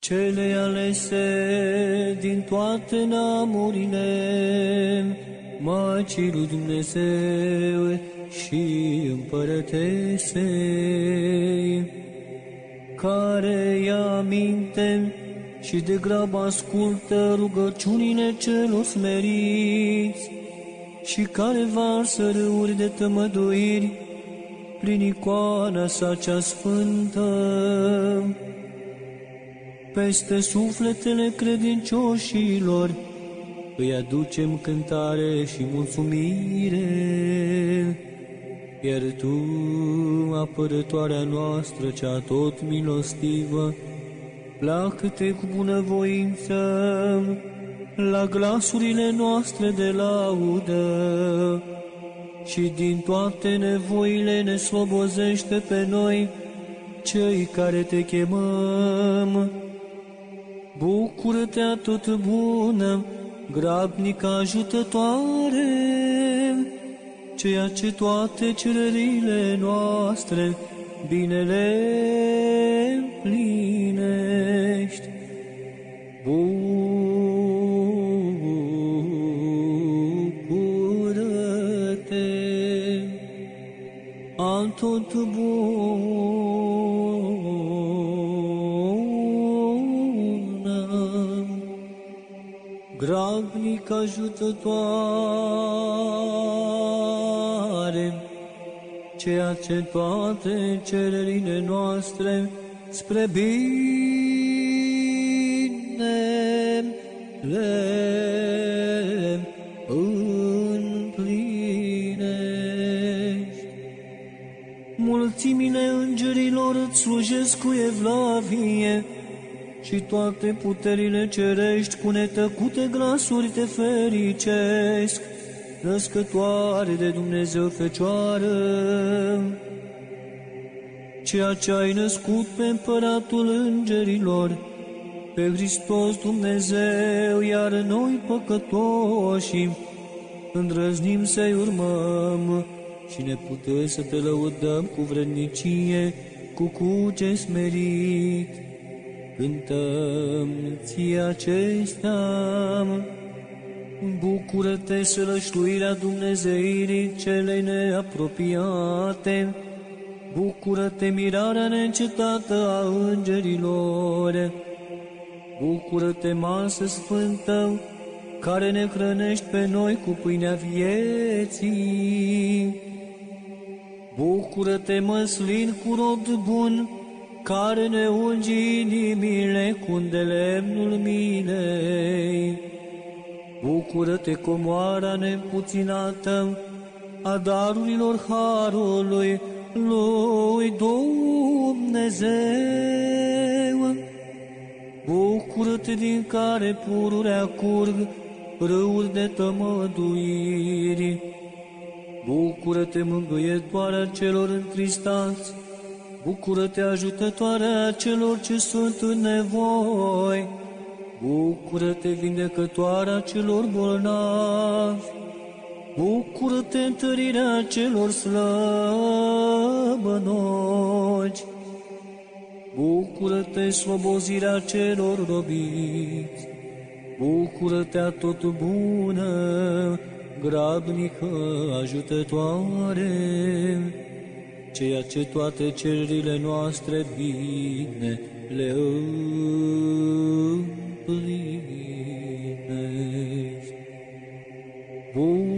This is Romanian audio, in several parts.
cele alese din toate namurile, Maicii lui Dumnezeu și împărătesei, care ia minte și de grab ascultă rugăciunile celor smeriți și care varsă râuri de tămăduiri prin icoana sa cea sfântă peste sufletele credincioșilor, îi aducem cântare și mulțumire. Iar Tu, apărătoarea noastră, cea tot milostivă, placă-te cu bunăvoință la glasurile noastre de laudă și din toate nevoile ne slobozește pe noi, cei care te chemăm. Bucură-te tot bună, grabnică ajutătoare, ceea ce toate cererile noastre binele plinești. Bucură-te, al tot grabnic ajutătoare, ceea ce toate cererile noastre spre bine le împlinești. Mulțimile îngerilor îți slujesc cu evlavie și toate puterile cerești cu netăcute glasuri te fericesc, născătoare de Dumnezeu Fecioară ceea ce ai născut pe împăratul îngerilor, pe Hristos Dumnezeu, iar noi păcătoși îndrăznim să-i urmăm și ne putem să te lăudăm cu vrednicie, cu cuce smerit. Cântăm ție acestea, bucură-te sălășluirea Dumnezeirii celei neapropiate, Bucură-te, mirarea neîncetată a îngerilor! Bucură-te, masă sfântă, care ne hrănești pe noi cu pâinea vieții! Bucură-te, măslin cu rod bun, care ne ungi inimile cu îndelemnul minei! Bucură-te, comoara nepuținată a darurilor harului, lui Dumnezeu. Bucură-te din care pururea curg râuri de tămăduiri. Bucură-te mângâietoarea celor întristați, Bucură-te ajutătoarea celor ce sunt în nevoi, Bucură-te vindecătoarea celor bolnavi, Bucură-te întărirea celor slăbănoci, Bucură-te slobozirea celor robiți, Bucură-te a tot bună, grabnică ajutătoare, ceea ce toate cererile noastre bine le împlinești. Bucură-te,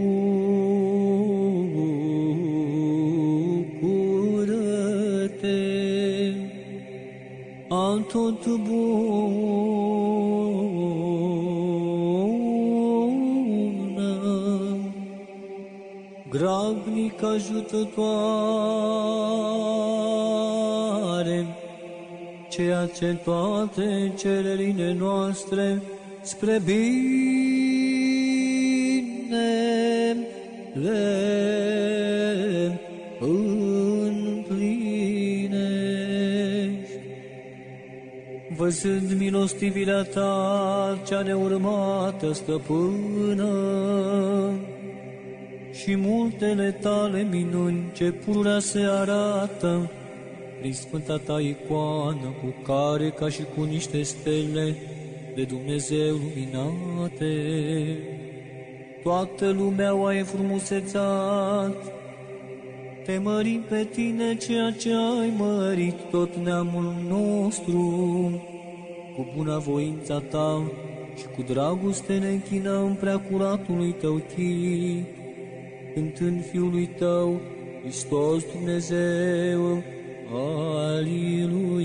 al tot bună, grabnic ajutătoare, ceea ce toate cererile noastre spre bine le împlinești. Văzând milostivirea ta, cea neurmată stăpână, și multele tale minuni ce pururea se arată, prin sfânta ta icoană, cu care, ca și cu niște stele de Dumnezeu luminate, toată lumea o ai înfrumusețat. Te mărim pe tine ceea ce ai mărit tot neamul nostru, cu bună voința ta și cu dragoste ne închinăm prea curatului tău chip, cântând Fiului tău, Hristos Dumnezeu, Aleluia.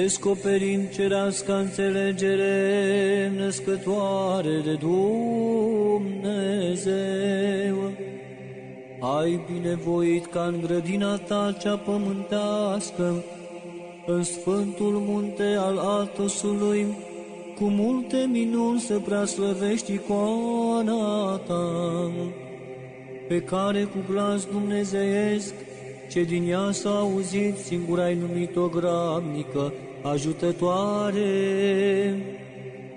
Descoperim cerească înțelegere născătoare de Dumnezeu. Ai binevoit ca în grădina ta cea pământească, în Sfântul Munte al Atosului, cu multe minuni să preaslăvești icoana ta, pe care cu glas dumnezeiesc, ce din ea s-a auzit, singura ai numit-o grabnică, ajutătoare.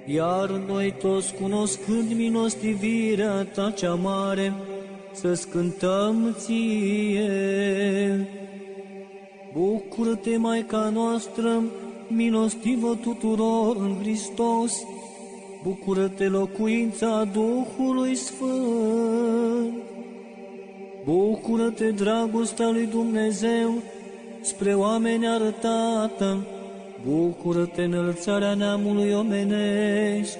Iar noi toți, cunoscând minostivirea ta cea mare, să-ți cântăm ție. Bucură-te, Maica noastră, milostivă tuturor în Hristos, bucură-te, locuința Duhului Sfânt. Bucură-te, dragostea lui Dumnezeu, spre oameni arătată, bucură-te, înălțarea neamului omenesc,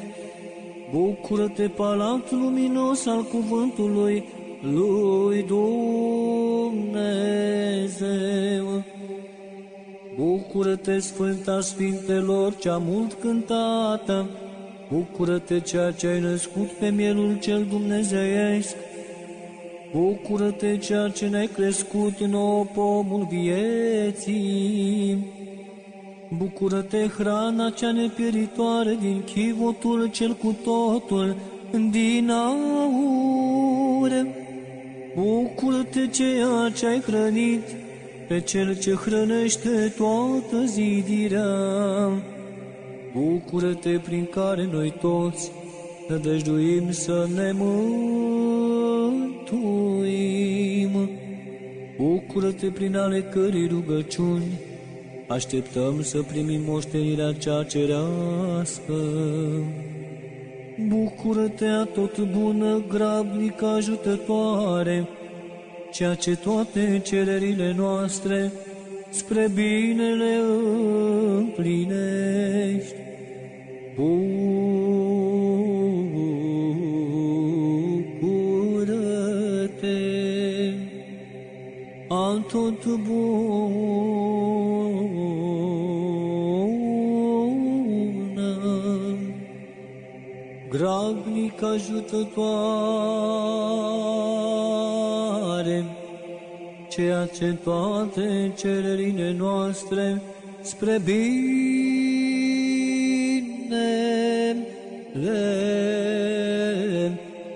bucură-te, palat luminos al cuvântului lui Dumnezeu. Bucură-te, Sfânta Sfintelor, cea mult cântată, bucură-te, ceea ce ai născut pe mielul cel dumnezeiesc, Bucură-te ceea ce ne-ai crescut nou pomul vieții. Bucură-te hrana cea nepieritoare din chivotul cel cu totul din aur. Bucură-te ceea ce ai hrănit pe cel ce hrănește toată zidirea. Bucură-te prin care noi toți nădăjduim să ne mântuim. Bucură-te prin ale cărei rugăciuni, așteptăm să primim moștenirea cea cerească. Bucură-te a tot bună, grabnică, ajutătoare, ceea ce toate cererile noastre spre binele împlinești. Bucură-te, a tot bună, grabnic ajutătoare, ceea ce toate cererile noastre spre bine le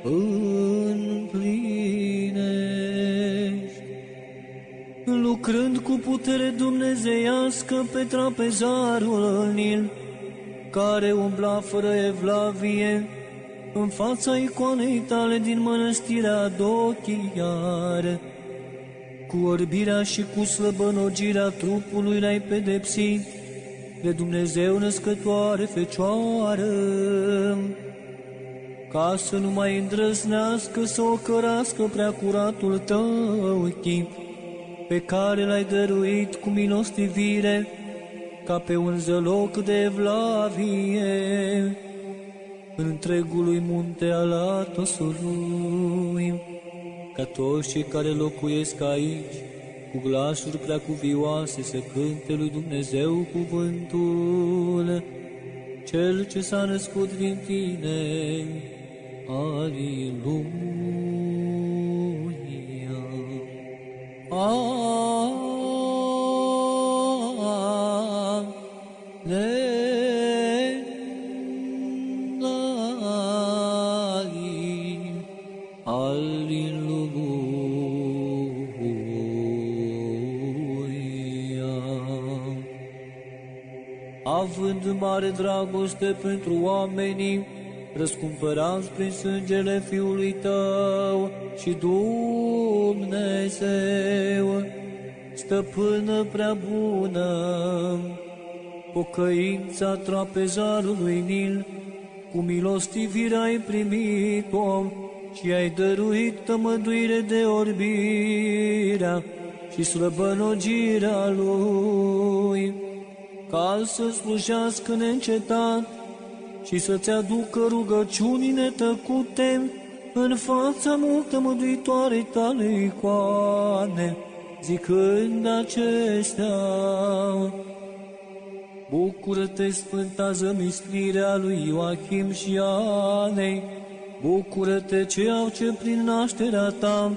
împlinești. Lucrând cu putere dumnezeiască pe trapezarul Nil, care umbla fără evlavie, în fața icoanei tale din mănăstirea Dochiar, cu orbirea și cu slăbănogirea trupului l-ai pedepsit, de Dumnezeu născătoare Fecioară, ca să nu mai îndrăznească să o cărască prea curatul tău chip, pe care l-ai dăruit cu milostivire, ca pe un zăloc de evlavie, în întregului munte al Atosului, ca toți cei care locuiesc aici, cu glasuri prea cuvioase să cânte lui Dumnezeu cuvântul, Cel ce s-a născut din tine. Aleluia. Dragoste pentru oamenii, răscumpărați prin sângele Fiului Tău și Dumnezeu, stăpână prea bună, pocăința trapezarului Nil, cu milostivire ai primit-o și ai dăruit tămăduire de orbirea și slăbănogirea lui, ca să slujească neîncetat și să-ți aducă rugăciuni netăcute în fața multă măduitoare tale icoane, zicând acestea, Bucură-te, Sfânta Zămislirea lui Ioachim și Anei, Bucură-te, ceea ce prin nașterea ta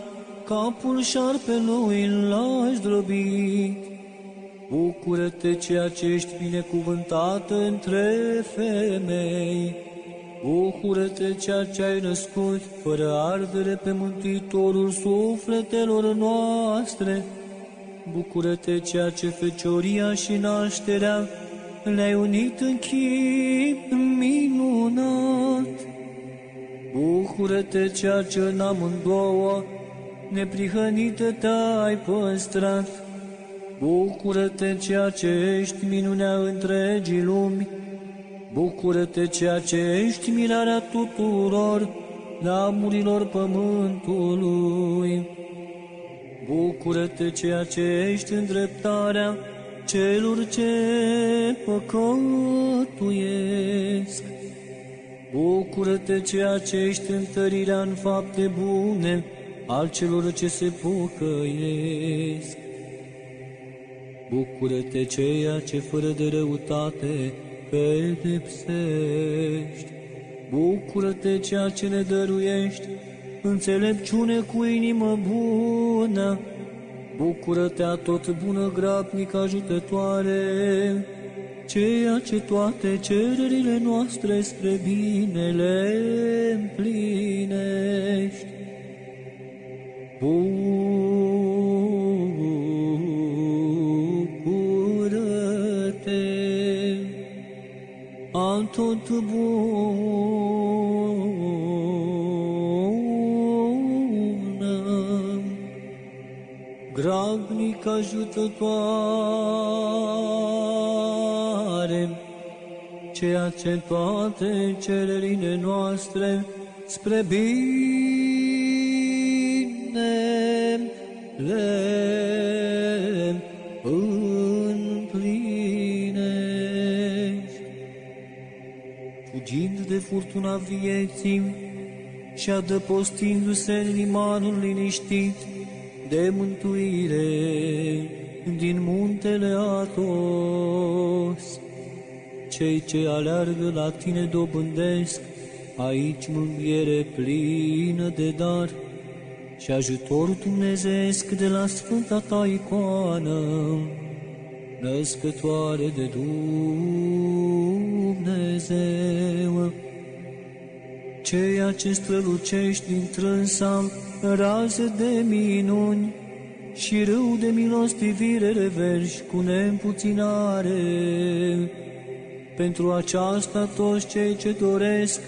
capul șarpelui l-ai zdrobit. Bucură-te, ceea ce ești binecuvântată între femei. Bucură-te, ceea ce ai născut fără ardere pe Mântuitorul sufletelor noastre. Bucură-te, ceea ce fecioria și nașterea le-ai unit în chip minunat. Bucură-te, ceea ce în amândouă neprihănită te-ai păstrat. Bucură-te, ceea ce ești minunea întregii lumi. Bucură-te, ceea ce ești mirarea tuturor neamurilor pământului. Bucură-te, ceea ce ești îndreptarea celor ce păcătuiesc. Bucură-te, ceea ce ești întărirea în fapte bune al celor ce se pocăiesc. Bucură-te, ceea ce fără de răutate pedepsești. Bucură-te, ceea ce ne dăruiești, înțelepciune cu inimă bună, Bucură-te a tot bună grabnic ajutătoare, ceea ce toate cererile noastre spre bine le împlinești. Bucură-te a tot bun, grabnic ajutătoare, ceea ce toate cererile noastre spre bine le Fugind de furtuna vieții și adăpostindu-se în limanul liniștit, de mântuire din muntele Atos. Cei ce aleargă la tine dobândesc aici mânghiere plină de dar și ajutor dumnezeesc de la Sfânta ta icoană, născătoare de Dumnezeu ceea ce strălucești din trânsa raze de minuni și râu de milostivire reverși cu neîmpuținare. Pentru aceasta toți cei ce doresc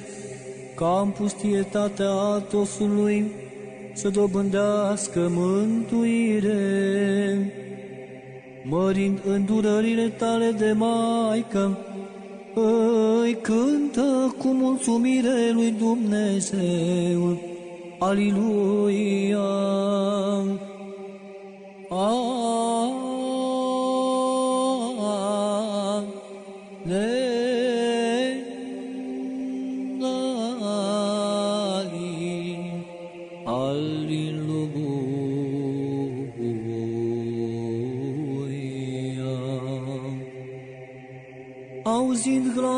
ca în pustietatea Atosului să dobândească mântuire, mărind îndurările tale de Maică, îi cântă cu mulțumire lui Dumnezeu. Aliluia! auzind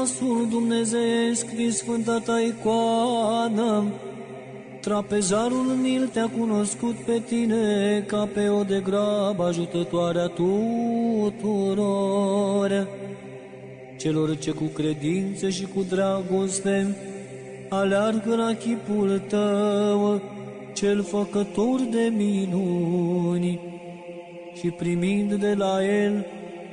glasul dumnezeesc din sfânta ta icoană, trapezarul Nil te-a cunoscut pe tine ca pe o de grab ajutătoare a tuturor. Celor ce cu credință și cu dragoste aleargă la chipul tău, cel făcător de minuni, și primind de la el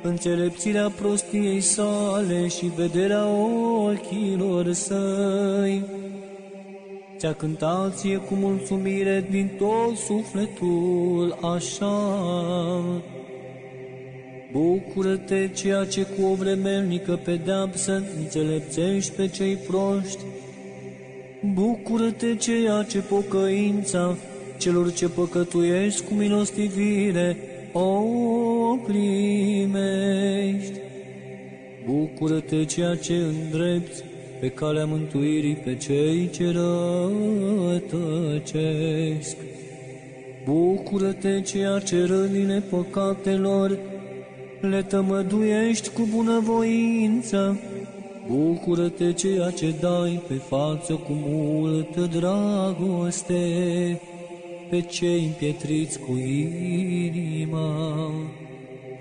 înțelepțirea prostiei sale și vederea ochilor săi. Ți-a cântat ție cu mulțumire din tot sufletul așa. Bucură-te ceea ce cu o vremelnică pedeapsă înțelepțești pe cei proști. Bucură-te ceea ce pocăința celor ce păcătuiești cu milostivire o primești. Bucură-te ceea ce îndrepți pe calea mântuirii pe cei ce rătăcesc. Bucură-te ceea ce rănile păcatelor le tămăduiești cu bunăvoință. Bucură-te ceea ce dai pe față cu multă dragoste pe cei împietriți cu inima.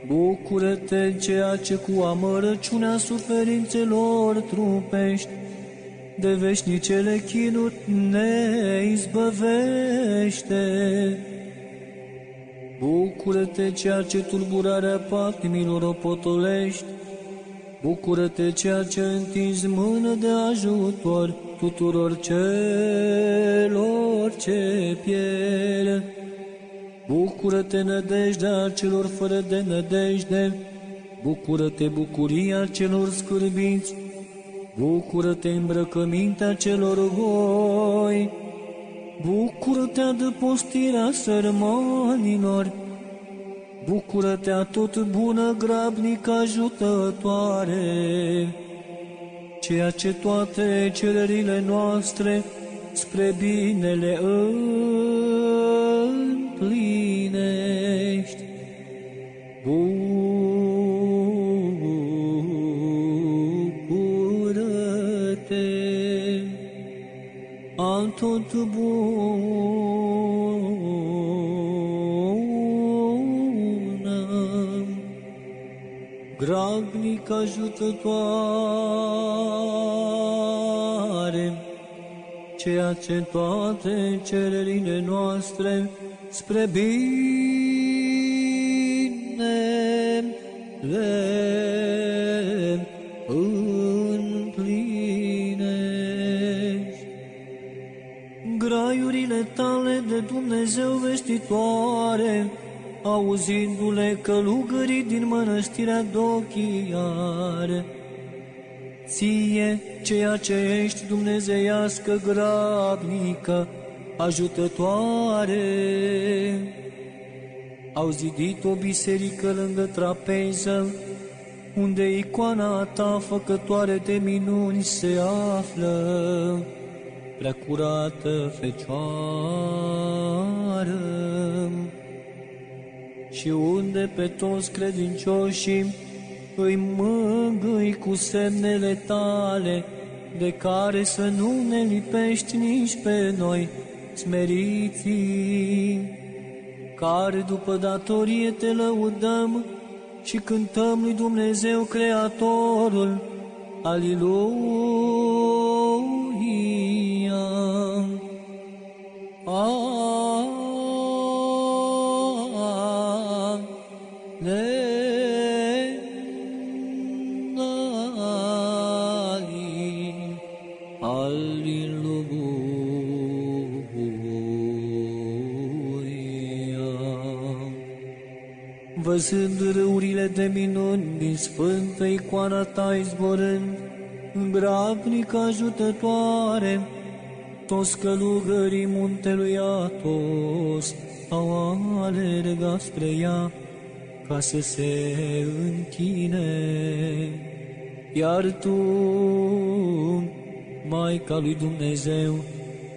Bucură-te ceea ce cu amărăciunea suferințelor trupești, de veșnicele chinuri ne izbăvește. Bucură-te ceea ce tulburarea patimilor o potolești, Bucură-te ceea ce întinzi mână de ajutor tuturor celor ce pierd. Bucură-te nădejdea celor fără de nădejde, Bucură-te bucuria celor scârbiți, Bucură-te îmbrăcămintea celor goi, Bucură-te adăpostirea sărmanilor, Bucură-te a tot bună grabnică ajutătoare, ceea ce toate cererile noastre spre binele împlinești. Bucură-te, al tot bună, grabnic ajutătoare, ceea ce toate cererile noastre spre bine le împlinești. Graiurile tale de Dumnezeu vestitoare, auzindu-le călugării din mănăstirea Dochiar, ție, ceea ce ești dumnezeiască grabnică, ajutătoare. Au zidit o biserică lângă trapeză, unde icoana ta făcătoare de minuni se află, prea curată Fecioară, și unde pe toți credincioșii îi mângâi cu semnele tale, de care să nu ne lipești nici pe noi, smeriții, care după datorie te lăudăm și cântăm lui Dumnezeu Creatorul. Aliluia! Văzând râurile de minuni din sfântă icoana ta izborând, grabnică ajutătoare, toți călugării muntelui Atos au alergat spre ea ca să se închine. Iar tu, Maica lui Dumnezeu,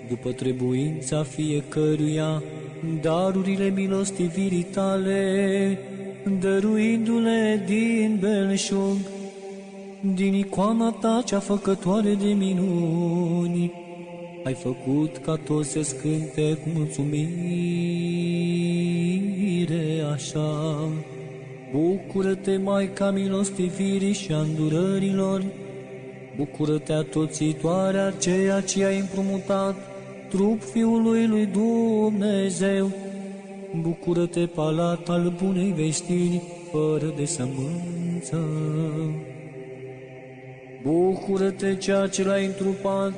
după trebuința fiecăruia, darurile milostivirii tale, dăruindu-le din belșug, din icoana ta cea făcătoare de minuni, ai făcut ca toți să scânte cu mulțumire așa. Bucură-te, Maica milostivirii și a îndurărilor, bucură-te atoțitoare aceea ce ai împrumutat trup Fiului lui Dumnezeu, bucură-te, palat al bunei veștiri, fără de sămânță. Bucură-te ceea ce l-ai întrupat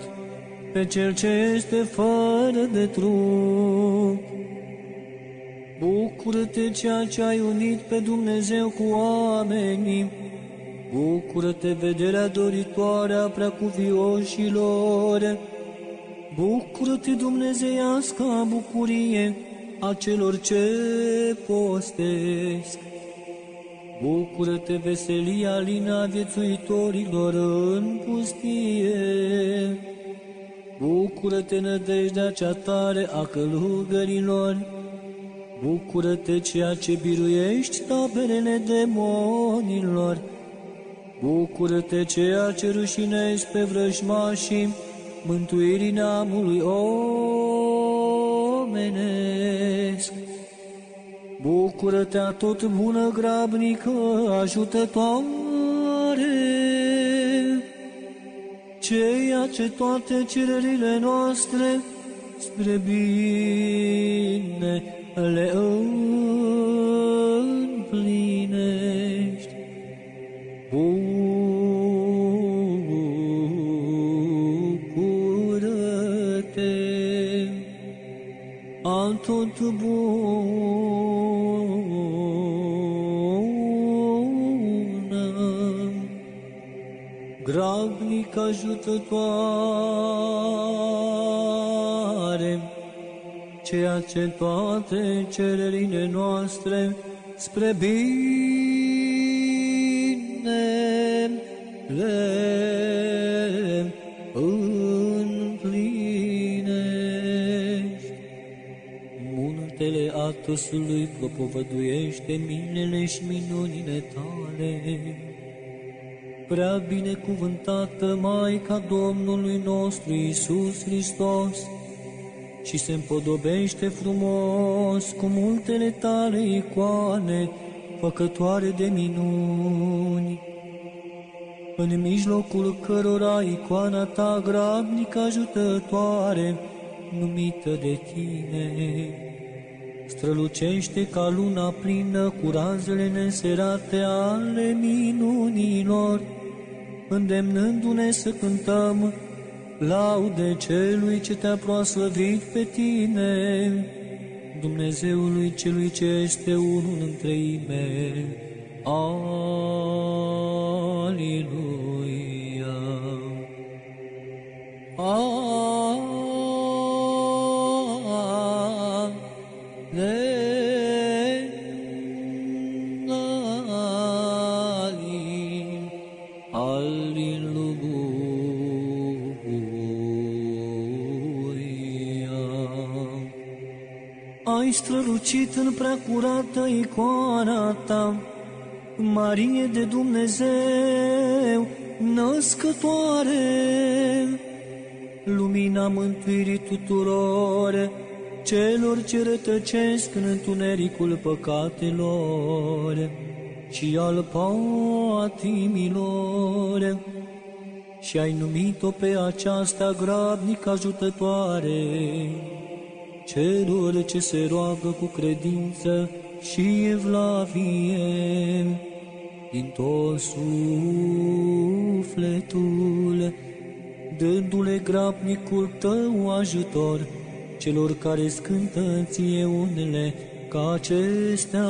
pe cel ce este fără de trup. Bucură-te ceea ce ai unit pe Dumnezeu cu oamenii. Bucură-te vederea doritoare a preacuvioșilor. Bucură-te Dumnezeiasca bucurie a celor ce postesc. Bucură-te veselia lina viețuitorilor în pustie. Bucură-te nădejdea cea tare a călugărilor. Bucură-te ceea ce biruiești taberele demonilor. Bucură-te ceea ce rușinești pe vrăjmașii mântuirii neamului omenesc. Bucură-te tot bună grabnică ajutătoare, ceea ce toate cererile noastre spre bine le împlinești. Al tot bună, grabnic ajutătoare, ceea ce toate cererile noastre spre bine le Muntele Atosului propovăduiește minele și minunile tale. Prea binecuvântată Maica Domnului nostru Iisus Hristos, și se împodobește frumos cu multele tale icoane, făcătoare de minuni. În mijlocul cărora icoana ta grabnică ajutătoare, numită de tine, strălucește ca luna plină cu razele neserate ale minunilor, îndemnându-ne să cântăm laude celui ce te-a proslăvit pe tine, Dumnezeului celui ce este unul în treime. Aliluia. Alleluia. Strălucit în prea curată icoana ta, Marie de Dumnezeu, născătoare, lumina mântuirii tuturor, celor ce rătăcesc în întunericul păcatelor și al patimilor, și ai numit-o pe aceasta grabnic ajutătoare celor ce se roagă cu credință și evlavie din tot sufletul, dându-le grabnicul tău ajutor celor care scântă ție unele ca acestea.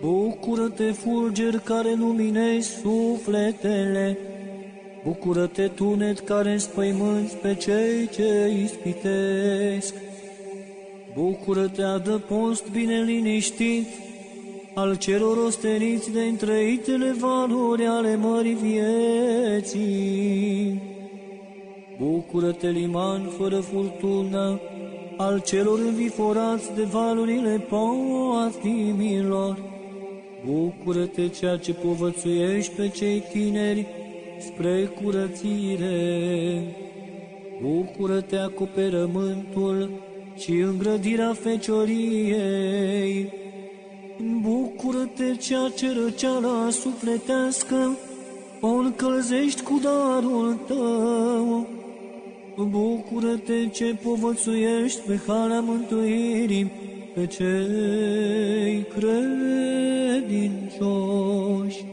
Bucură-te, fulger care luminezi sufletele, Bucură-te, tunet care înspăimânți pe cei ce ispitesc. Bucură-te, adăpost bine liniștit, al celor osteniți de întreitele valori ale mării vieții. Bucură-te, liman fără furtună, al celor înviforați de valurile patimilor. Bucură-te, ceea ce povățuiești pe cei tineri, spre curățire. Bucură-te acoperământul și îngrădirea fecioriei. Bucură-te ceea ce răceala sufletească o încălzești cu darul tău. Bucură-te ce povățuiești pe calea mântuirii pe cei credincioși.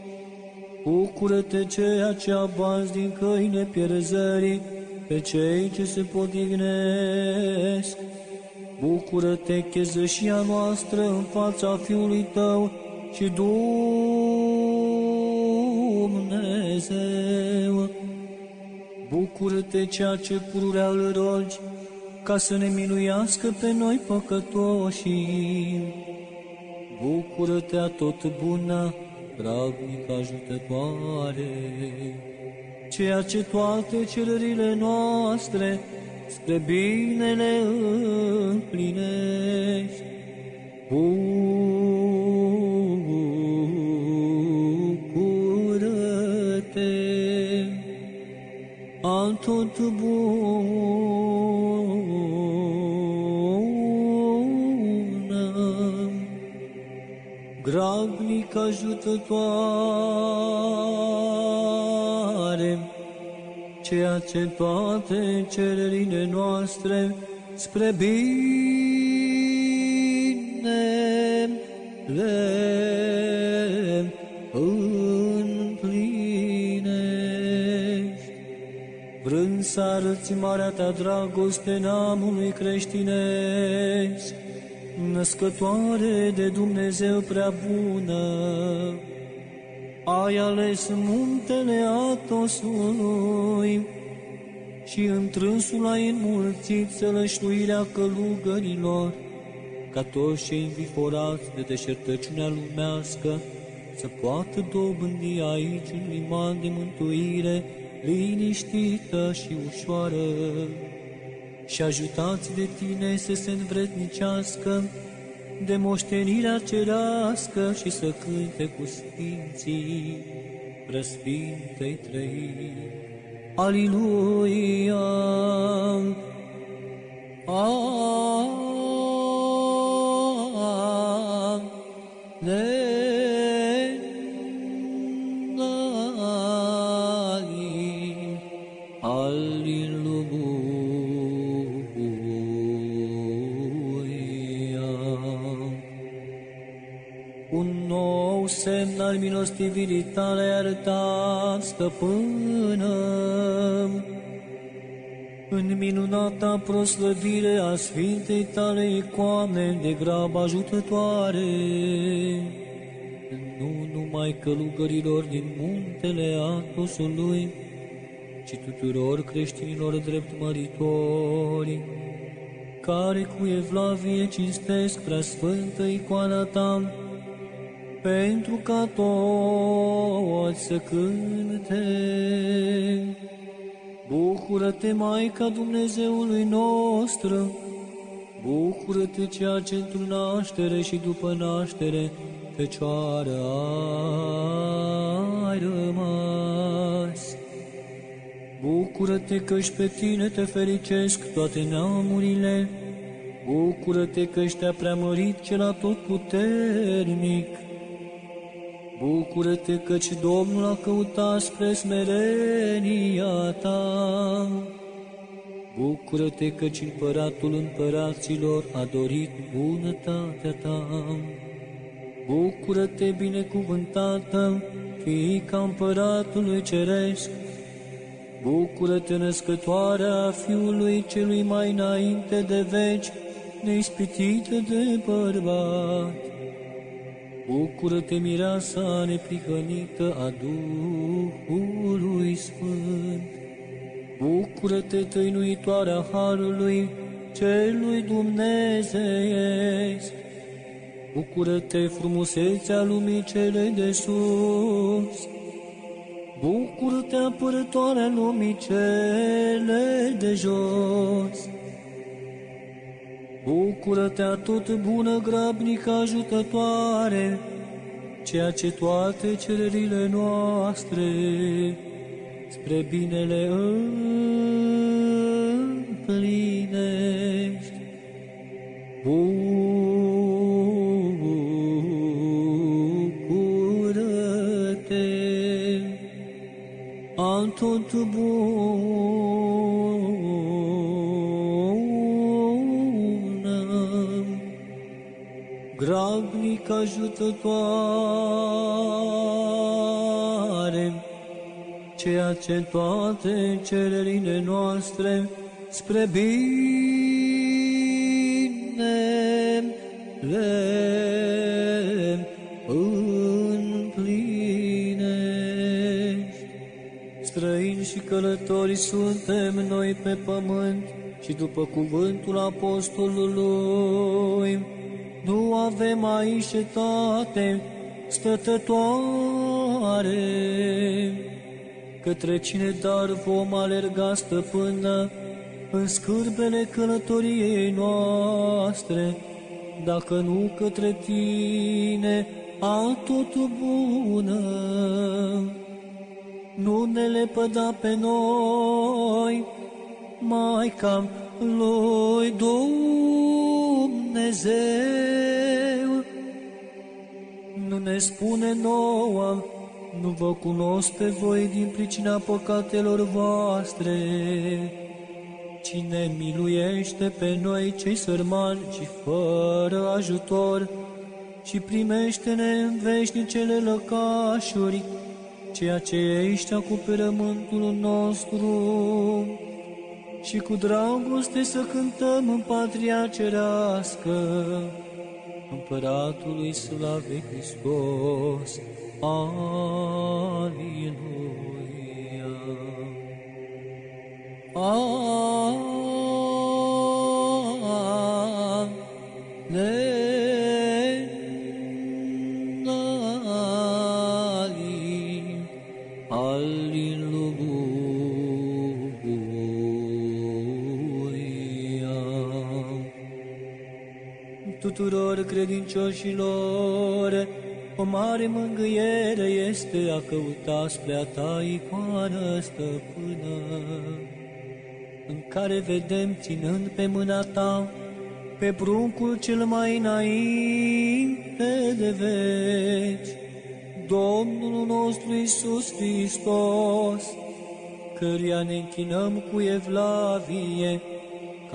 Bucură-te ceea ce abazi din căile pierzării pe cei ce se potignesc. Bucură-te, chezășia noastră în fața Fiului Tău și Dumnezeu. Bucură-te ceea ce pururea îl rogi, ca să ne miluiască pe noi păcătoși. Bucură-te a tot bună, pravnică ajutătoare, ceea ce toate cererile noastre spre binele împlinești. Bucură-te, a tot grabnic ajutătoare, ceea ce toate cererile noastre spre bine le împlinești. Vrând să arăți marea ta dragoste neamului creștinesc, născătoare de Dumnezeu prea bună, ai ales muntele Atosului și întrânsul ai înmulțit sălășluirea călugărilor, ca toți cei înviforați de deșertăciunea lumească să poată dobândi aici un liman de mântuire liniștită și ușoară. Și ajutați de tine să se învrednicească de moștenirea cerească și să cânte cu sfinții răsfintei trăi. Aliluia! Un al milostivirii tale arătat, stăpână, în minunata proslăvire a Sfintei tale icoane de grab ajutătoare, nu numai călugărilor din muntele Atosului, ci tuturor creștinilor drept măritori, care cu evlavie cinstesc prea sfântă icoana ta, pentru ca toți să cânte. Bucură-te, Maica Dumnezeului nostru, bucură-te ceea ce într naștere și după naștere Fecioară ai rămas. Bucură-te că-și pe tine te fericesc toate neamurile, Bucură-te că te-a preamărit cel atotputernic, Bucură-te căci Domnul a căutat spre smerenia ta. Bucură-te căci împăratul împăraților a dorit bunătatea ta. Bucură-te binecuvântată, fiica împăratului ceresc. Bucură-te născătoarea Fiului celui mai înainte de veci, neispitită de bărbat. Bucură-te, mireasa neprihănită a Duhului Sfânt. Bucură-te, tăinuitoarea Harului celui Dumnezeiesc. Bucură-te, frumusețea lumii cele de sus. Bucură-te, apărătoarea lumii cele de jos. Bucură-te a tot bună grabnică ajutătoare, ceea ce toate cererile noastre spre binele împlinești. Bucură-te, am tot bun, grabnic ajutătoare, ceea ce toate cererile noastre spre bine le împlinești. Străini și călători suntem noi pe pământ și după cuvântul apostolului, nu avem aici cetate stătătoare, către cine dar vom alerga stăpână în scârbele călătoriei noastre, dacă nu către tine, a tot bună. Nu ne lepăda pe noi, Maica lui Dumnezeu. Nu ne spune nouă, nu vă cunosc pe voi din pricina păcatelor voastre. Cine miluiește pe noi cei sărmani și fără ajutor și primește-ne în veșnicele lăcașuri, ceea ce ești acoperământul nostru și cu dragoste să cântăm în patria cerească, Împăratului Slavei Hristos. Aleluia. Aleluia. Tuturor credincioșilor, o mare mângâiere este a căuta spre a ta icoană stăpână, în care vedem ținând pe mâna ta, pe pruncul cel mai înainte de veci, Domnul nostru Iisus Hristos, căruia ne închinăm cu evlavie,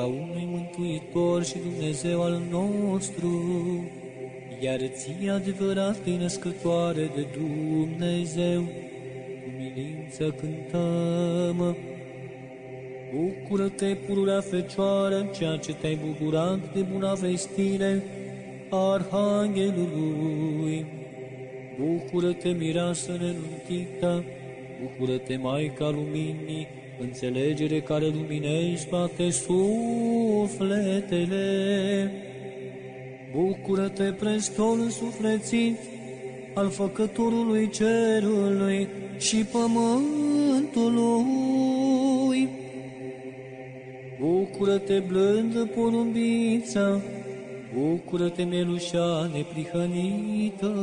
ca unui Mântuitor și Dumnezeu al nostru, iar ție adevărat născătoare de Dumnezeu, cu milință cântăm. Bucură-te, pururea Fecioară, ceea ce te-ai bucurat de buna vestire Arhanghelului. Bucură-te, mireasă nenuntită, bucură-te, Maica Luminii, înțelegere care luminești toate sufletele. Bucură-te, prestol suflețit al Făcătorului Cerului și Pământului. Bucură-te, blândă porumbiță, bucură-te, melușa neprihănită.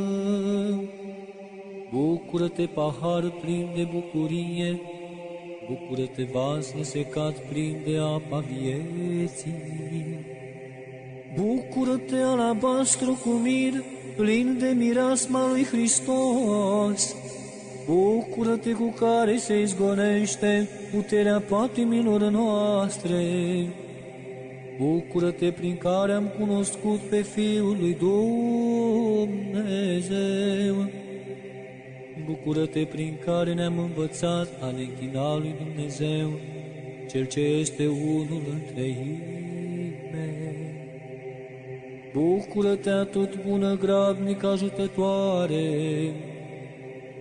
Bucură-te, pahar plin de bucurie, Bucură-te, vas nesecat plin de apa vieții. Bucură-te, alabastru cu mir, plin de mirasma lui Hristos. Bucură-te cu care se izgonește puterea patimilor noastre. Bucură-te prin care am cunoscut pe Fiul lui Dumnezeu. Bucură-te prin care ne-am învățat a ne închina lui Dumnezeu, Cel ce este unul între ime. Bucură-te a tot bună grabnic ajutătoare,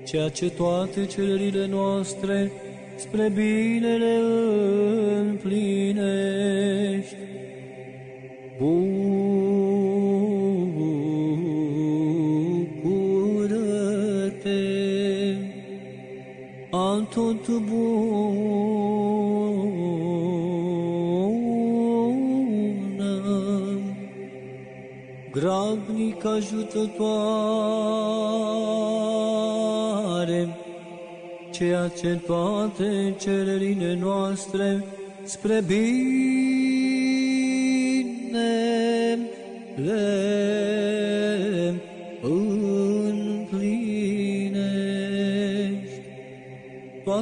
ceea ce toate cererile noastre spre binele împlinești. Bun tot bună, grabnic ajutătoare, ceea ce toate cererile noastre spre bine le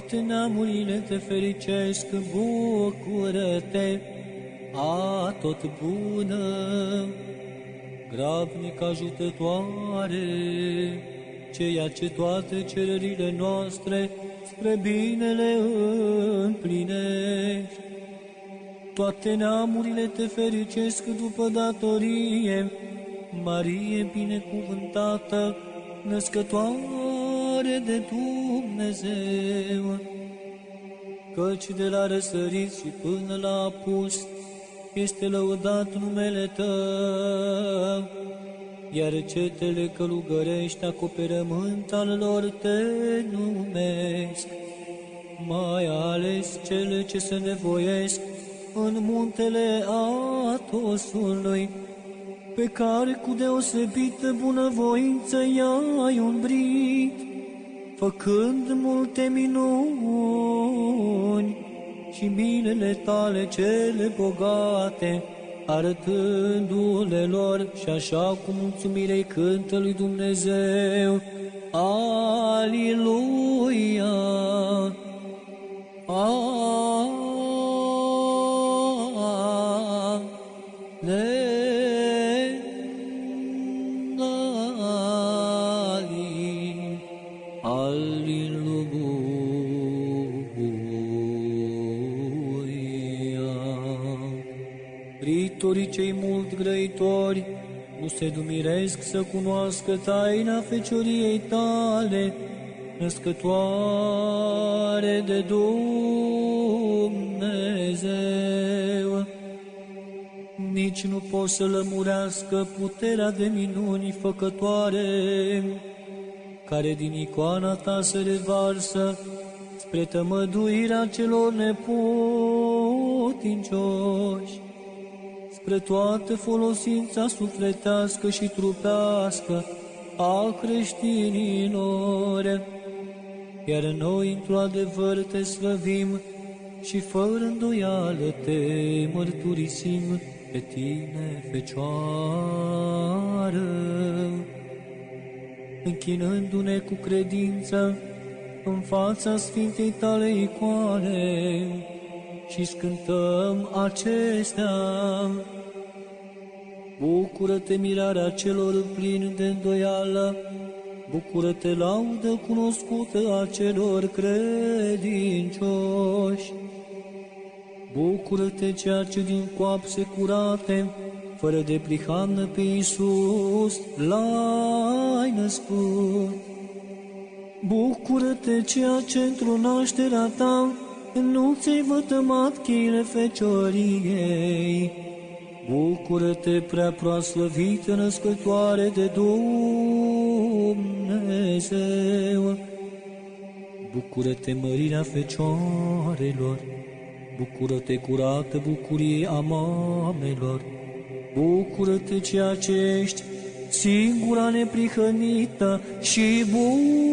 toate neamurile te fericesc, bucură-te, a tot bună, gravnic ajutătoare, ceea ce toate cererile noastre spre binele împlinești. Toate neamurile te fericesc după datorie, Marie binecuvântată, născătoare de Dumnezeu, căci de la răsărit și până la apus este lăudat numele Tău, iar cetele călugărești acoperământ al lor te numesc, mai ales cele ce se nevoiesc în muntele Atosului, pe care cu deosebită bunăvoință i-ai umbrit, făcând multe minuni și minele tale cele bogate, arătându-le lor și așa cu mulțumire cântă lui Dumnezeu. Aliluia! Ritorii cei mult grăitori nu se dumiresc să cunoască taina fecioriei tale, născătoare de Dumnezeu. Nici nu pot să lămurească puterea de minuni făcătoare, care din icoana ta se revarsă spre tămăduirea celor nepotincioși spre toată folosința sufletească și trupească a creștinilor. Iar noi, într-o adevăr, te slăvim și fără îndoială te mărturisim pe tine, Fecioară. Închinându-ne cu credință în fața Sfintei tale icoane și scântăm acestea, Bucură-te mirarea celor plini de îndoială, Bucură-te laudă cunoscută a celor credincioși. Bucură-te ceea ce din coapse curate, fără de prihană pe Iisus l-ai născut. Bucură-te ceea ce într-o nașterea ta nu ți-ai vătămat cheile fecioriei, Bucură-te, prea proaslăvită născătoare de Dumnezeu! Bucură-te, mărirea fecioarelor! Bucură-te, curată bucurie a mamelor! Bucură-te, ceea ce ești, singura neprihănită și bună!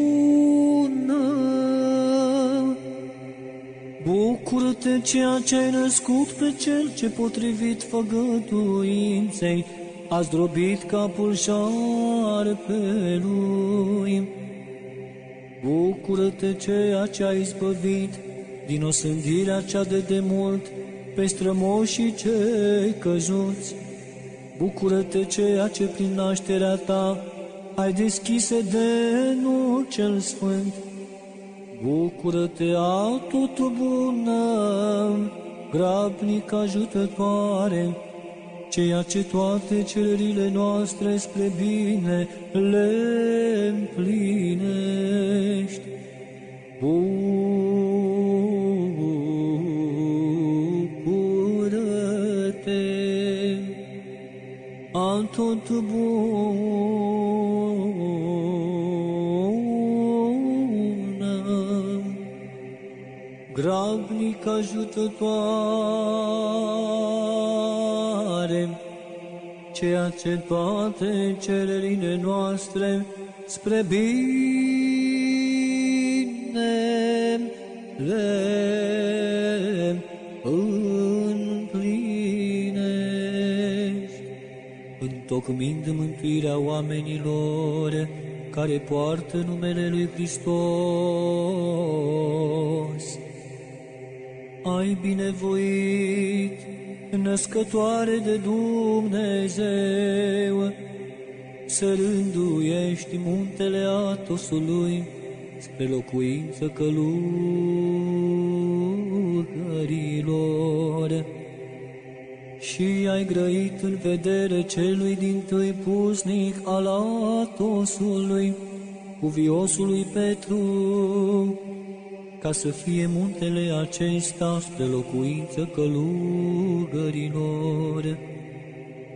Bucură-te ceea ce ai născut pe cel ce potrivit făgăduinței, a zdrobit capul șarpelui. Bucură-te ceea ce ai izbăvit din osândirea cea de demult pe strămoșii cei căzuți. Bucură-te ceea ce prin nașterea ta ai deschise de nu cel sfânt, Bucură-te, a tot bună, grabnic ajutătoare, ceea ce toate cererile noastre spre bine le împlinești. Bucură-te, a tot bun, grabnic ajutătoare, ceea ce toate cererile noastre spre bine le împlinești, întocmind mântuirea oamenilor care poartă numele Lui Hristos ai binevoit născătoare de Dumnezeu, să rânduiești muntele Atosului spre locuință călugărilor. Și ai grăit în vedere celui din tâi pusnic al Atosului, cuviosului Petru, ca să fie muntele acesta spre locuință călugărilor,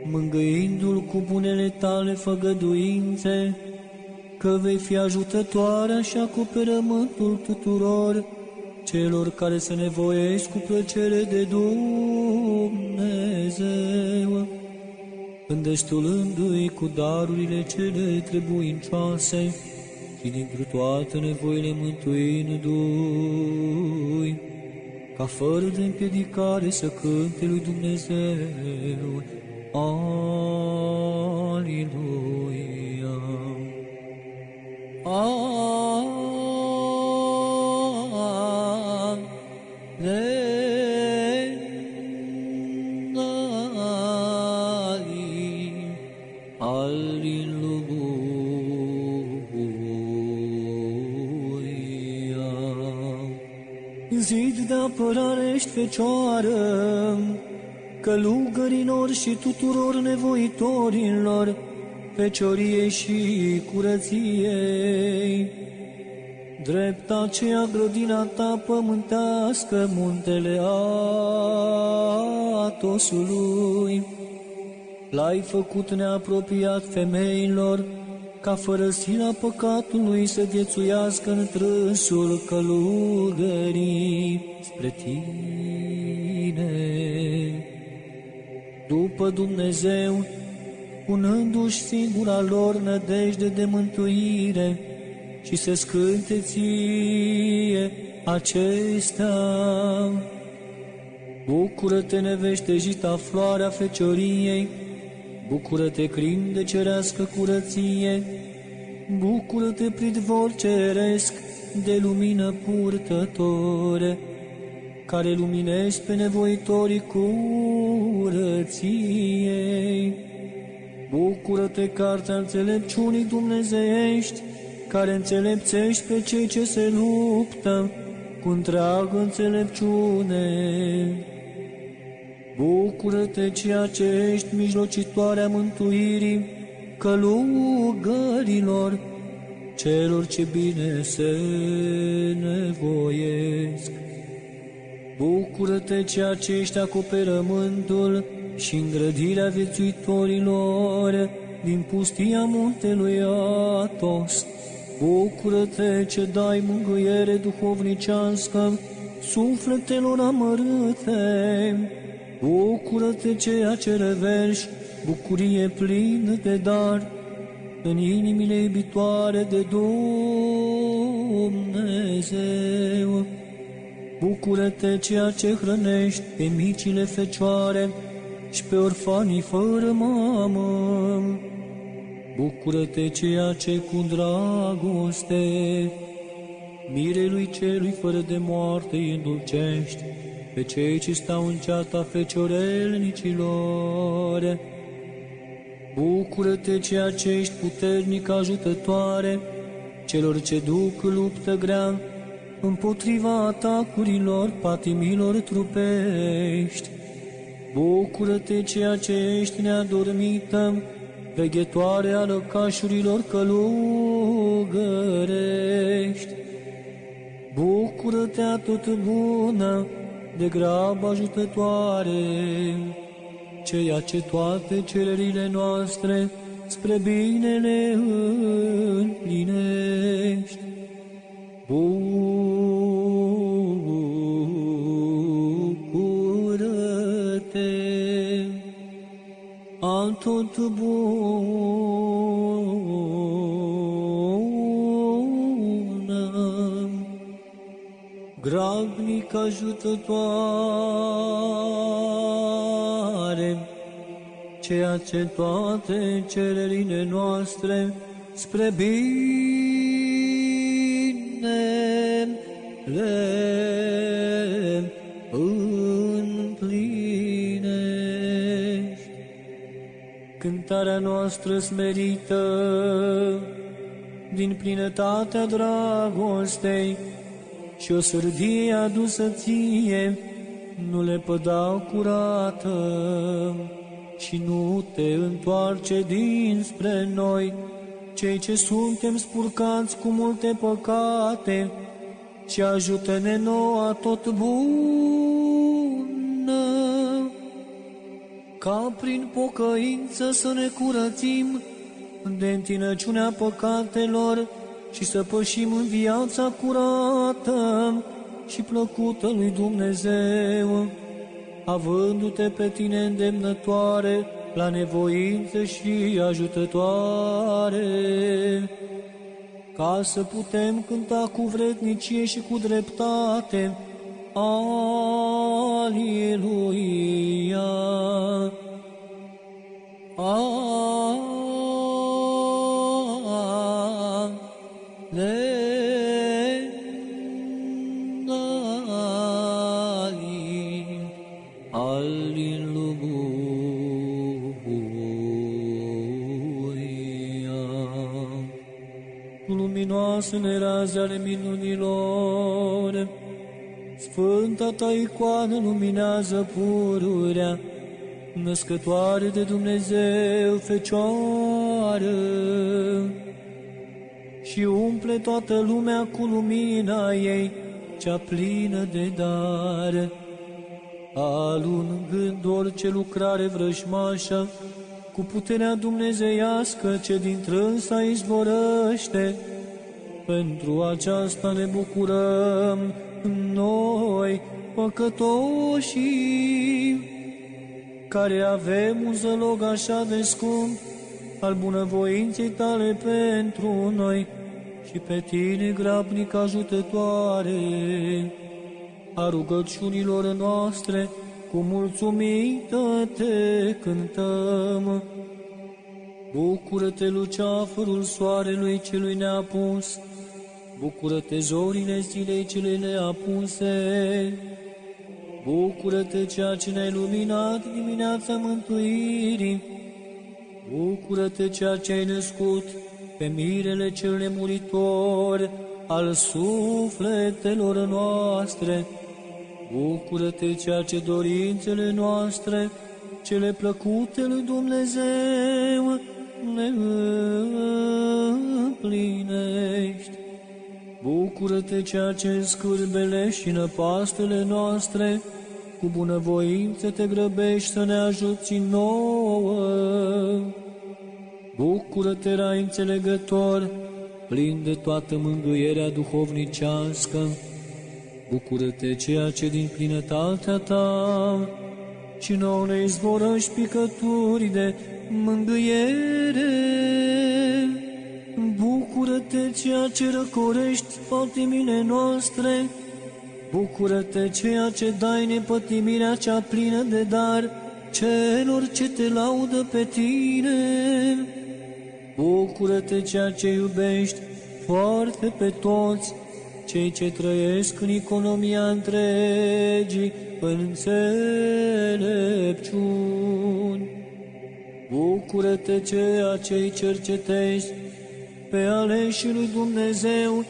mângâindu-l cu bunele tale făgăduințe, că vei fi ajutătoarea și acoperământul tuturor celor care se nevoiesc cu plăcere de Dumnezeu, îndestulându-i cu darurile cele trebuincioase, și dintr toate nevoile mântuindu-i, ca fără de împiedicare să cânte lui Dumnezeu. Aleluia! Zid de apărare ești fecioară, călugărilor și tuturor nevoitorilor, fecioriei și curăției. Drept aceea grădina ta pământească muntele Atosului. L-ai făcut neapropiat femeilor, ca fără sila păcatului să viețuiască în trânsul călugării spre tine. După Dumnezeu, punându-și singura lor nădejde de mântuire și se scânte ție acestea. Bucură-te, neveștejita floarea fecioriei, Bucură-te, crin de cerească curăție, Bucură-te, pridvor ceresc de lumină purtătore, care luminezi pe nevoitorii curăției. Bucură-te, cartea înțelepciunii dumnezeiești, care înțelepțești pe cei ce se luptă cu întreagă înțelepciune. Bucură-te, ceea ce ești mijlocitoarea mântuirii călugărilor, celor ce bine se nevoiesc. Bucură-te, ceea ce ești acoperământul și îngrădirea viețuitorilor din pustia muntelui Atos. Bucură-te ce dai mângâiere duhovnicească sufletelor amărâte. Bucură-te ceea ce reverși, bucurie plină de dar, în inimile iubitoare de Dumnezeu. Bucură-te ceea ce hrănești pe micile fecioare și pe orfanii fără mamă. Bucură-te ceea ce cu dragoste mirelui celui fără de moarte îi îndulcești, pe cei ce stau în ceata feciorelnicilor. Bucură-te ceea ce ești puternic ajutătoare celor ce duc luptă grea împotriva atacurilor patimilor trupești. Bucură-te ceea ce ești neadormită, veghetoare a lăcașurilor călugărești. Bucură-te a tot bună, de grabă ajutătoare, ceea ce toate cererile noastre spre binele împlinești. Bucură-te, a tot bună, grabnic ajutătoare, ceea ce toate cererile noastre spre bine le împlinești. cântarea noastră smerită, din plinătatea dragostei și o sârdie adusă ție, nu le păda curată. Și nu te întoarce dinspre noi, cei ce suntem spurcați cu multe păcate, și ajută-ne noua tot bună, ca prin pocăință să ne curățim de întinăciunea păcatelor și să pășim în viața curată și plăcută lui Dumnezeu, avându-te pe tine îndemnătoare la nevoință și ajutătoare, ca să putem cânta cu vrednicie și cu dreptate. Aleluia! Luminoasă raze ale minunilor. Sfânta ta icoană luminează pururea, născătoare de Dumnezeu Fecioară, și umple toată lumea cu lumina ei, cea plină de dar, alungând orice lucrare vrăjmașă, cu puterea dumnezeiască ce din trânsa izvorăște, pentru aceasta ne bucurăm noi, păcătoșii, care avem un zălog așa de scump al bunăvoinței tale pentru noi și pe tine, grabnic ajutătoare, a rugăciunilor noastre, cu mulțumită te cântăm. Bucură-te, luceafărul soarelui celui neapus, Bucură-te, zorile zilei cele neapuse, Bucură-te, ceea ce ne-ai luminat dimineața mântuirii, Bucură-te, ceea ce ai născut pe mirele cel nemuritor al sufletelor noastre, Bucură-te, ceea ce dorințele noastre, cele plăcute lui Dumnezeu, le împlinești. Bucură-te ceea ce în scârbele și năpastele noastre, cu bunăvoință te grăbești să ne ajuți nouă. Bucură-te, rai înțelegător, plin de toată mângâierea duhovnicească. Bucură-te ceea ce din plinătatea ta și nouă ne izvorăși picături de mângâiere. Bucură-te ceea ce răcorești patimile noastre, Bucură-te ceea ce dai nepătimirea cea plină de dar celor ce te laudă pe tine. Bucură-te ceea ce iubești foarte pe toți, cei ce trăiesc în economia întregii înțelepciuni. Bucură-te ceea ce îi cercetezi pe aleșii lui Dumnezeu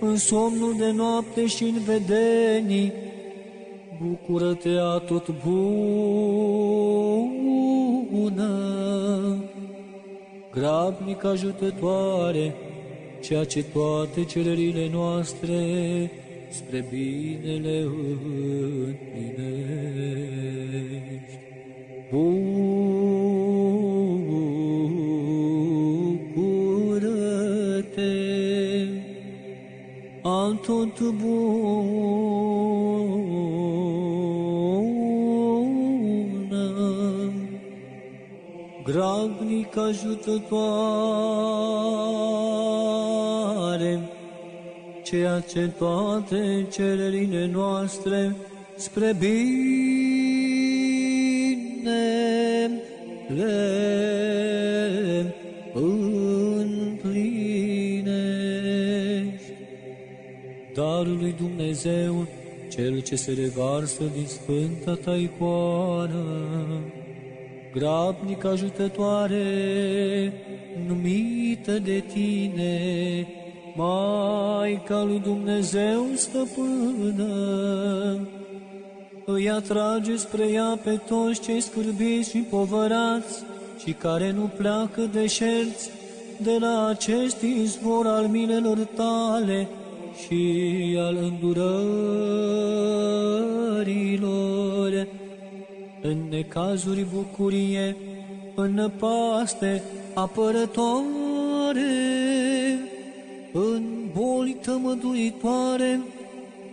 în somnul de noapte și în vedenii. Bucură-te a tot bună, grabnic ajutătoare, ceea ce toate cererile noastre spre binele împlinești. Bucură-te, al tot bună, grabnic ajutătoare, ceea ce toate cererile noastre spre bine Dumnezeu, Cel ce se revarsă din Sfânta ta icoană, grabnic ajutătoare, numită de tine, Maica lui Dumnezeu stăpână, îi atrage spre ea pe toți cei scârbiți și povărați și care nu pleacă deșerți de la acest izvor al milelor tale și al îndurărilor. În necazuri bucurie, în năpaste apărătoare, în boli tămăduitoare,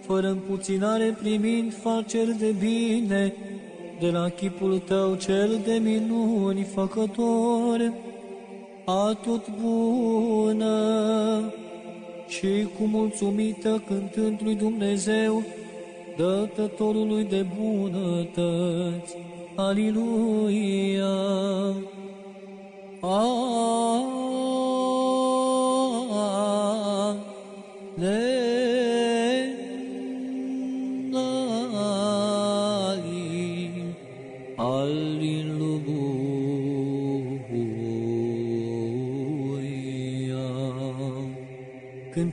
fără împuținare primind faceri de bine, de la chipul tău cel de minuni făcător, tot bună și cu mulțumită cântând lui Dumnezeu, dătătorului de bunătăți. Aliluia!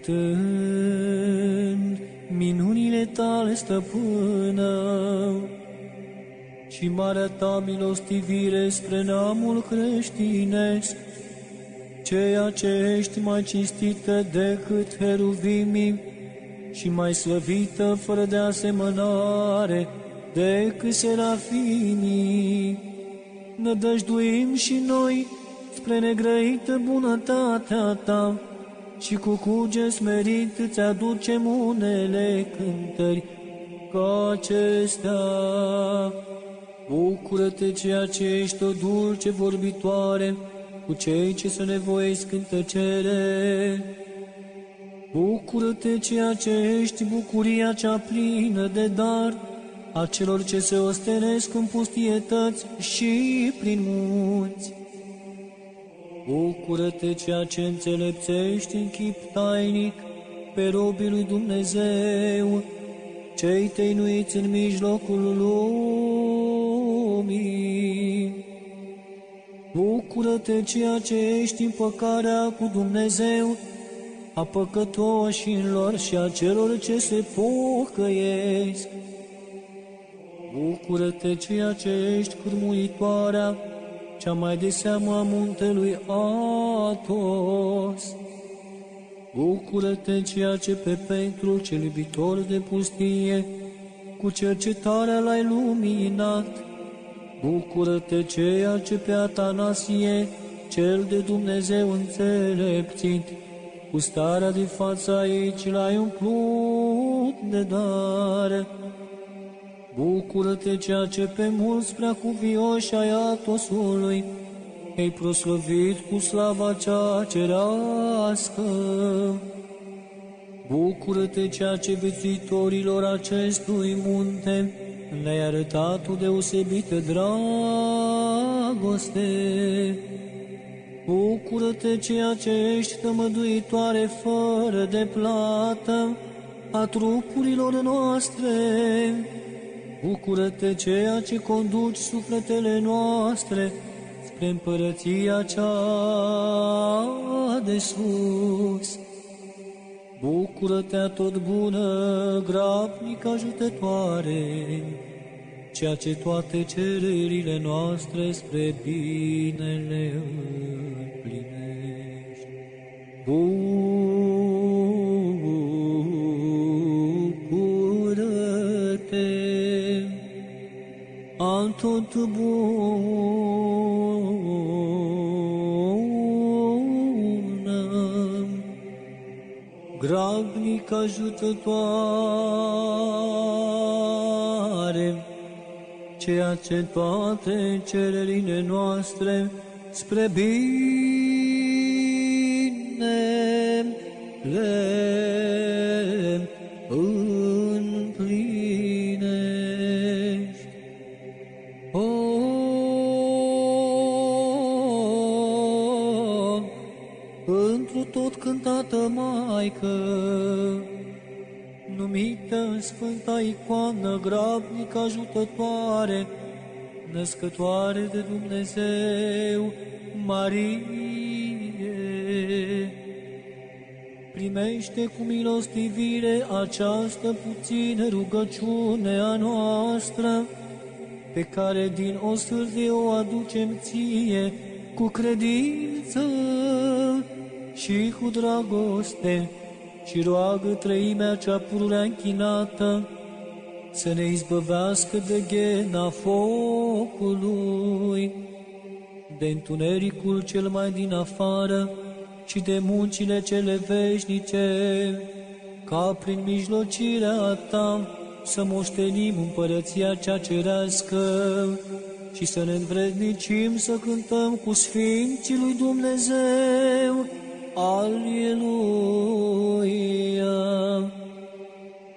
Cântând minunile tale, stăpână, și marea ta milostivire spre neamul creștinesc, ceea ce ești mai cinstită decât heruvimii și mai slăvită fără de asemănare decât serafimii. Nădăjduim și noi spre negrăită bunătatea ta, și cu cuge smerit îți aducem unele cântări ca acestea. Bucură-te ceea ce ești o dulce vorbitoare cu cei ce se nevoiesc cântăcere. Bucură-te ceea ce ești bucuria cea plină de dar a celor ce se ostenesc în pustietăți și prin munți. Bucură-te ceea ce înțelepțești în chip tainic pe robii lui Dumnezeu, cei tăinuiți în mijlocul lumii. Bucură-te ceea ce ești împăcarea cu Dumnezeu, a păcătoșilor și a celor ce se pocăiesc. Bucură-te ceea ce ești curmuitoarea cea mai de seamă a muntelui Atos. Bucură-te ceea ce pe Petru, cel iubitor de pustie, cu cercetarea l-ai luminat. Bucură-te ceea ce pe Atanasie, cel de Dumnezeu înțelepțit, cu starea de față aici l-ai umplut de dar. Bucură-te ceea ce pe mulți prea cuvioși ai Atosului, ei proslovit cu slava cea cerească. Bucură-te ceea ce viețuitorilor acestui munte le-ai arătat o deosebită dragoste. Bucură-te ceea ce ești tămăduitoare fără de plată a trupurilor noastre, Bucură-te ceea ce conduci sufletele noastre spre împărăția cea de sus. Bucură-te tot bună, grabnic ajutătoare, ceea ce toate cererile noastre spre binele împlinești. Bucură-te! Tot bună, grabnic ajutătoare, ceea ce toate cererile noastre spre bine le cântată Sfânta Icoană grabnică ajutătoare, născătoare de Dumnezeu, Marie, primește cu milostivire această puțină rugăciune a noastră, pe care din o sârzie o aducem ție cu credință și cu dragoste și roagă trăimea cea pururea închinată să ne izbăvească de ghena focului, de întunericul cel mai din afară și de muncile cele veșnice, ca prin mijlocirea ta să moștenim împărăția cea cerească și să ne învrednicim să cântăm cu Sfinții lui Dumnezeu. Aleluia!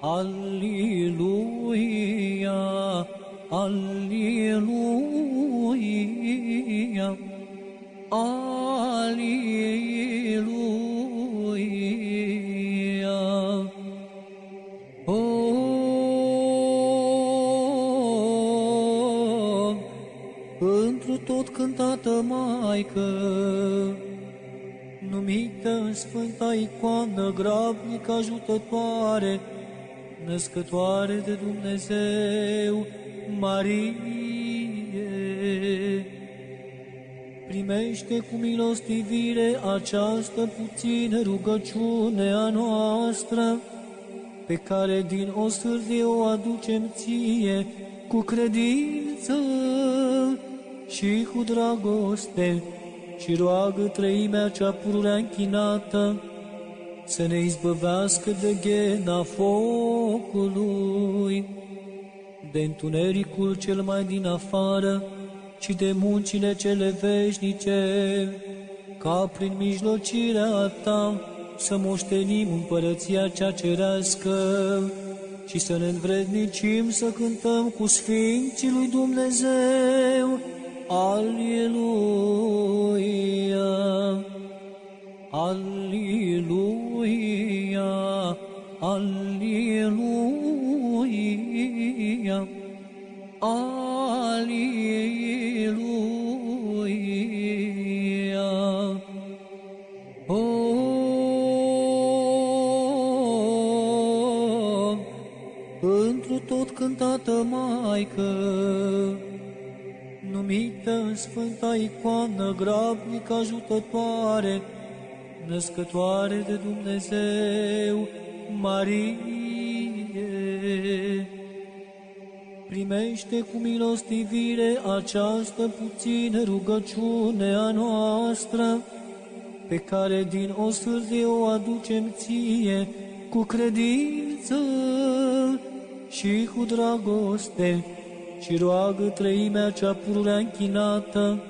Aleluia! Aleluia! Aleluia! Oh, întru tot cântată Maică, numită în Sfânta Icoană grabnică ajutătoare, născătoare de Dumnezeu, Marie, primește cu milostivire această puțină rugăciune a noastră, pe care din o sârzie o aducem ție cu credință și cu dragoste și roagă trăimea cea pururea închinată să ne izbăvească de ghena focului, de întunericul cel mai din afară și de muncile cele veșnice, ca prin mijlocirea ta să moștenim împărăția cea cerească și să ne învrednicim să cântăm cu Sfinții lui Dumnezeu. Aleluia! Aleluia! Aleluia! Aleluia! Oh, întru tot cântată Maică, numită în Sfânta Icoană grabnică ajutătoare, născătoare de Dumnezeu, Marie, primește cu milostivire această puțină rugăciune a noastră, pe care din o sârzie o aducem ție cu credință și cu dragoste și roagă trăimea cea pururea închinată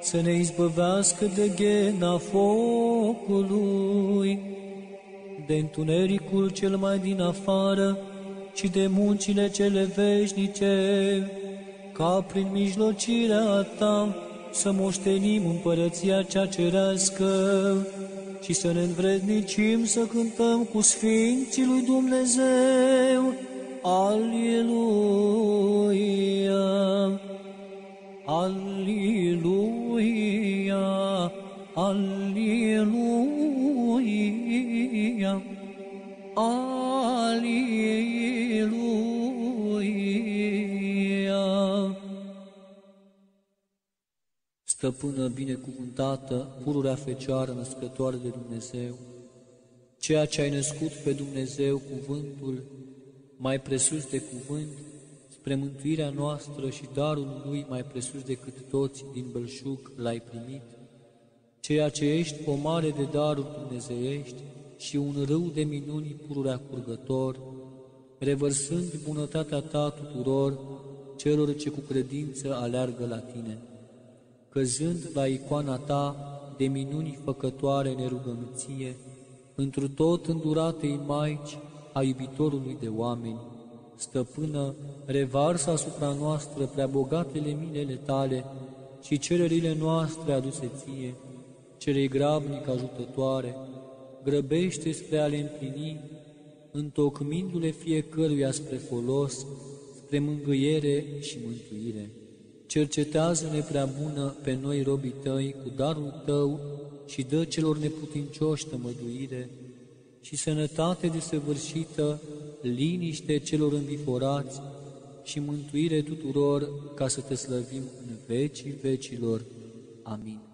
să ne izbăvească de ghena focului, de întunericul cel mai din afară și de muncile cele veșnice, ca prin mijlocirea ta să moștenim împărăția cea cerească și să ne învrednicim să cântăm cu Sfinții lui Dumnezeu. Aleluia! Aleluia! Aleluia! Aleluia! Stăpână binecuvântată, pururea Fecioară născătoare de Dumnezeu, ceea ce ai născut pe Dumnezeu, cuvântul, mai presus de cuvânt, spre mântuirea noastră și darul Lui mai presus decât toți din belșug l-ai primit, ceea ce ești o mare de daruri dumnezeiești și un râu de minuni pururea curgător, revărsând bunătatea Ta tuturor celor ce cu credință aleargă la Tine. Căzând la icoana Ta de minuni făcătoare nerugămție, întru tot înduratei Maici a iubitorului de oameni, stăpână, revarsă asupra noastră prea bogatele milele Tale și cererile noastre aduse Ție, celei grabnic ajutătoare, grăbește spre a le împlini, întocmindu-le fiecăruia spre folos, spre mângâiere și mântuire. cercetează-ne prea bună pe noi robii tăi cu darul tău și dă celor neputincioși tămăduire și sănătate desăvârșită, liniște celor înviforați și mântuire tuturor ca să te slăvim în vecii vecilor. Amin.